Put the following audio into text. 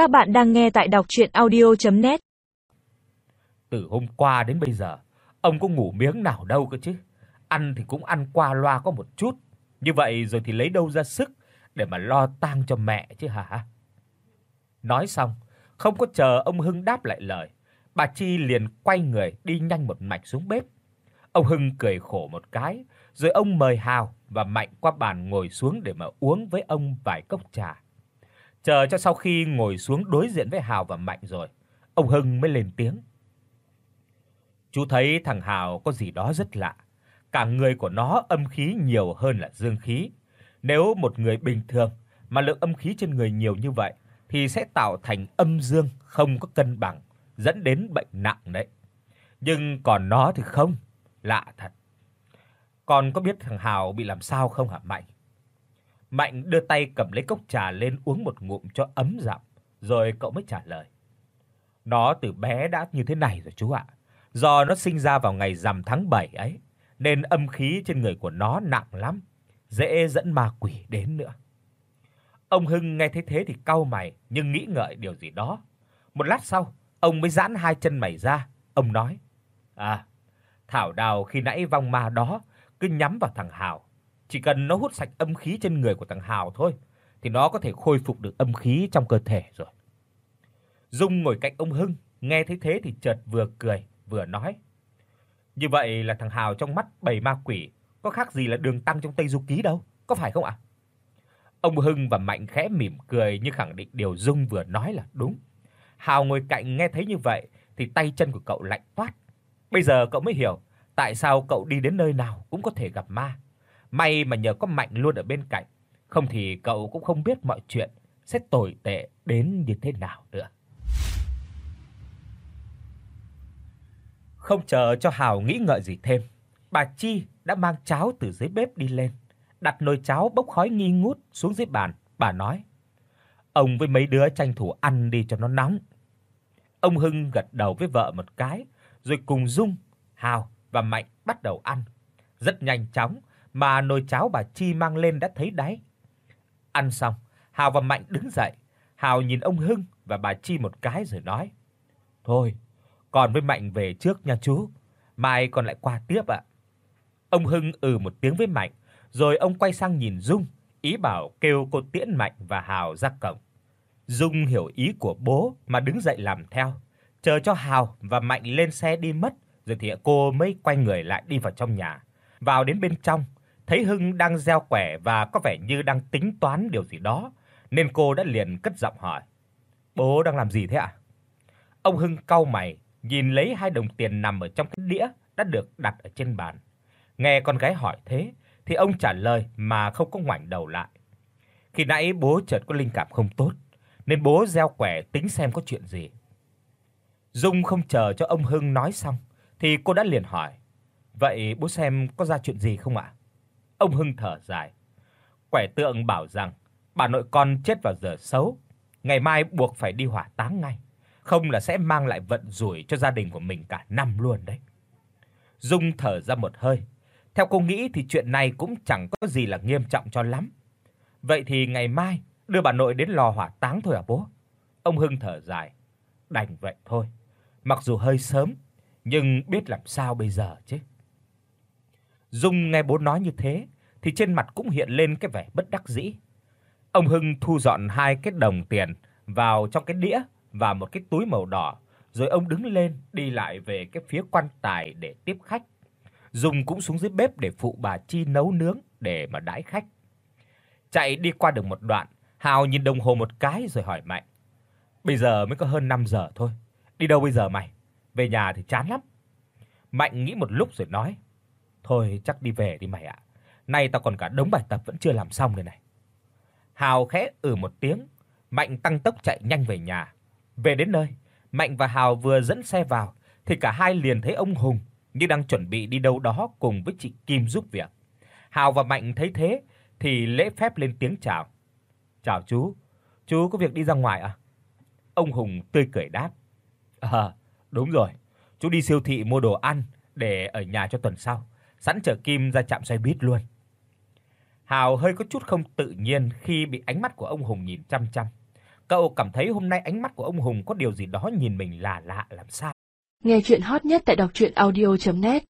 Các bạn đang nghe tại đọc audio net Từ hôm qua đến bây giờ, ông có ngủ miếng nào đâu cơ chứ? Ăn thì cũng ăn qua loa có một chút, như vậy rồi thì lấy đâu ra sức để mà lo tang cho mẹ chứ hả? Nói xong, không có chờ ông Hưng đáp lại lời, bà Chi liền quay người đi nhanh một mạch xuống bếp. Ông Hưng cười khổ một cái, rồi ông mời Hào và Mạnh qua bàn ngồi xuống để mà uống với ông vài cốc trà. Chờ cho sau khi ngồi xuống đối diện với Hào và Mạnh rồi, ông Hưng mới lên tiếng. Chú thấy thằng Hào có gì đó rất lạ, cả người của nó âm khí nhiều hơn là dương khí. Nếu một người bình thường mà lượng âm khí trên người nhiều như vậy thì sẽ tạo thành âm dương không có cân bằng, dẫn đến bệnh nặng đấy. Nhưng còn nó thì không, lạ thật. Còn có biết thằng Hào bị làm sao không hả Mạnh? Mạnh đưa tay cầm lấy cốc trà lên uống một ngụm cho ấm giọng, rồi cậu mới trả lời. Nó từ bé đã như thế này rồi chú ạ. Do nó sinh ra vào ngày rằm tháng 7 ấy, nên âm khí trên người của nó nặng lắm, dễ dẫn ma quỷ đến nữa. Ông Hưng nghe thấy thế thì cau mày nhưng nghĩ ngợi điều gì đó. Một lát sau, ông mới giãn hai chân mày ra, ông nói: "À, thảo đào khi nãy vong ma đó cứ nhắm vào thằng Hào chỉ cần nó hút sạch âm khí trên người của thằng Hào thôi thì nó có thể khôi phục được âm khí trong cơ thể rồi. Dung ngồi cạnh ông Hưng, nghe thấy thế thì chợt vừa cười vừa nói: "Như vậy là thằng Hào trong mắt bầy ma quỷ có khác gì là đường tăng trong Tây Du ký đâu, có phải không ạ?" À? Ông Hưng và Mạnh khẽ mỉm cười như khẳng định điều Dung vừa nói là đúng. Hào ngồi cạnh nghe thấy như vậy thì tay chân của cậu lạnh toát. Bây giờ cậu mới hiểu tại sao cậu đi đến nơi nào cũng có thể gặp ma. May mà nhờ có Mạnh luôn ở bên cạnh, không thì cậu cũng không biết mọi chuyện sẽ tồi tệ đến như thế nào nữa. Không chờ cho Hào nghĩ ngợi gì thêm, bà Chi đã mang cháo từ dưới bếp đi lên, đặt nồi cháo bốc khói nghi ngút xuống dưới bàn, bà nói: "Ông với mấy đứa tranh thủ ăn đi cho nó nóng." Ông Hưng gật đầu với vợ một cái, rồi cùng Dung, Hào và Mạnh bắt đầu ăn. Rất nhanh chóng, mà nồi cháo bà Chi mang lên đã thấy đáy. Ăn xong, Hào và Mạnh đứng dậy, Hào nhìn ông Hưng và bà Chi một cái rồi nói: "Thôi, còn với Mạnh về trước nha chú, mai còn lại qua tiếp ạ." Ông Hưng ừ một tiếng với Mạnh, rồi ông quay sang nhìn Dung, ý bảo kêu cô tiễn Mạnh và Hào ra cổng. Dung hiểu ý của bố mà đứng dậy làm theo, chờ cho Hào và Mạnh lên xe đi mất, rồi thì cô mới quay người lại đi vào trong nhà. Vào đến bên trong, thấy Hưng đang gieo quẻ và có vẻ như đang tính toán điều gì đó, nên cô đã liền cất giọng hỏi: "Bố đang làm gì thế ạ?" À? Ông Hưng cau mày, nhìn lấy hai đồng tiền nằm ở trong cái đĩa đã được đặt ở trên bàn. Nghe con gái hỏi thế, thì ông trả lời mà không có ngoảnh đầu lại. Khi nãy bố chợt có linh cảm không tốt, nên bố gieo quẻ tính xem có chuyện gì. Dung không chờ cho ông Hưng nói xong thì cô đã liền hỏi: "Vậy bố xem có ra chuyện gì không ạ?" Ông Hưng thở dài. Quẻ tượng bảo rằng bà nội con chết vào giờ xấu, ngày mai buộc phải đi hỏa táng ngay, không là sẽ mang lại vận rủi cho gia đình của mình cả năm luôn đấy. Dung thở ra một hơi. Theo cô nghĩ thì chuyện này cũng chẳng có gì là nghiêm trọng cho lắm. Vậy thì ngày mai đưa bà nội đến lò hỏa táng thôi à bố? Ông Hưng thở dài. Đành vậy thôi. Mặc dù hơi sớm nhưng biết làm sao bây giờ chứ. Dung nghe bố nói như thế thì trên mặt cũng hiện lên cái vẻ bất đắc dĩ. Ông Hưng thu dọn hai cái đồng tiền vào trong cái đĩa và một cái túi màu đỏ, rồi ông đứng lên đi lại về cái phía quan tài để tiếp khách. Dung cũng xuống dưới bếp để phụ bà Chi nấu nướng để mà đãi khách. Chạy đi qua được một đoạn, Hào nhìn đồng hồ một cái rồi hỏi Mạnh: "Bây giờ mới có hơn 5 giờ thôi, đi đâu bây giờ mày? Về nhà thì chán lắm." Mạnh nghĩ một lúc rồi nói: Thôi chắc đi về đi mày ạ. Nay tao còn cả đống bài tập vẫn chưa làm xong đây này. Hào khẽ ừ một tiếng, Mạnh tăng tốc chạy nhanh về nhà. Về đến nơi, Mạnh và Hào vừa dẫn xe vào thì cả hai liền thấy ông Hùng như đang chuẩn bị đi đâu đó cùng với chị Kim giúp việc. Hào và Mạnh thấy thế thì lễ phép lên tiếng chào. "Chào chú, chú có việc đi ra ngoài à?" Ông Hùng tươi cười đáp. "À, đúng rồi, chú đi siêu thị mua đồ ăn để ở nhà cho tuần sau sẵn chở Kim ra trạm xoay bít luôn. Hào hơi có chút không tự nhiên khi bị ánh mắt của ông Hùng nhìn chăm chăm. Cậu cảm thấy hôm nay ánh mắt của ông Hùng có điều gì đó nhìn mình là lạ, làm sao. Nghe truyện hot nhất tại doctruyenaudio.net